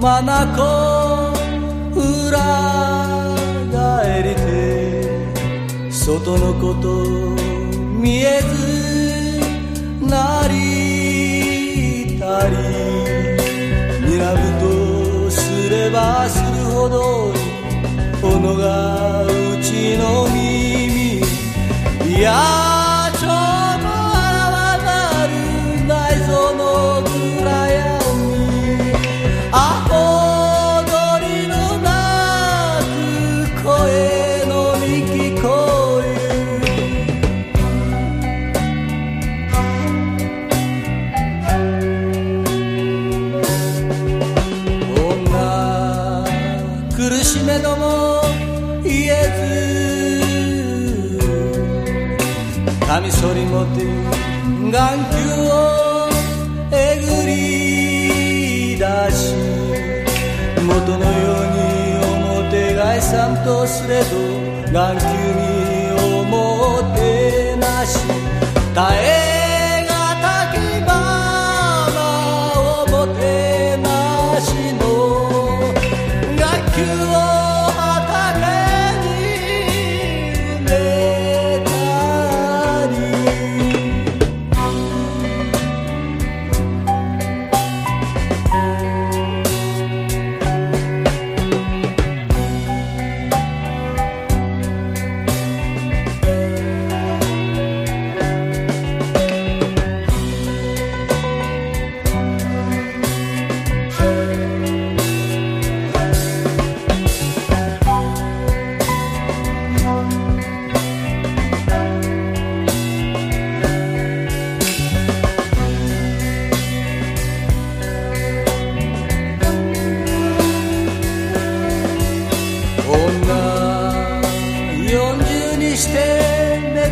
ある女まなこ裏返りて外のこと見えずなりたり睨むとすればするほど斧がうちの耳いやしめども言えずカミソリ持て眼球をえぐり出し元のように表返さんとすれど眼球におもてなし耐え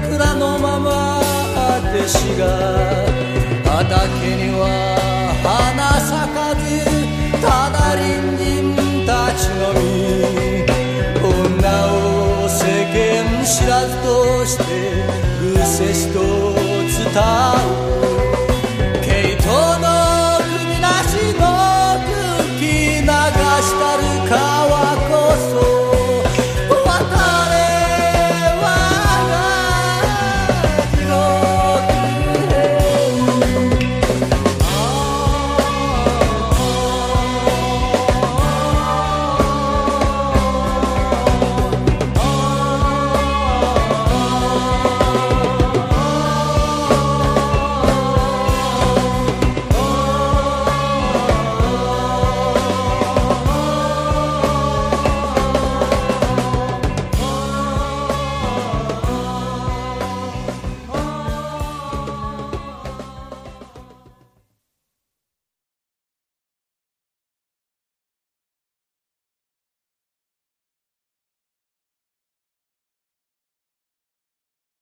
めくらのまま弟子が畑には花咲かずただ隣人たちのみ女を世間知らずとしてうせしと伝う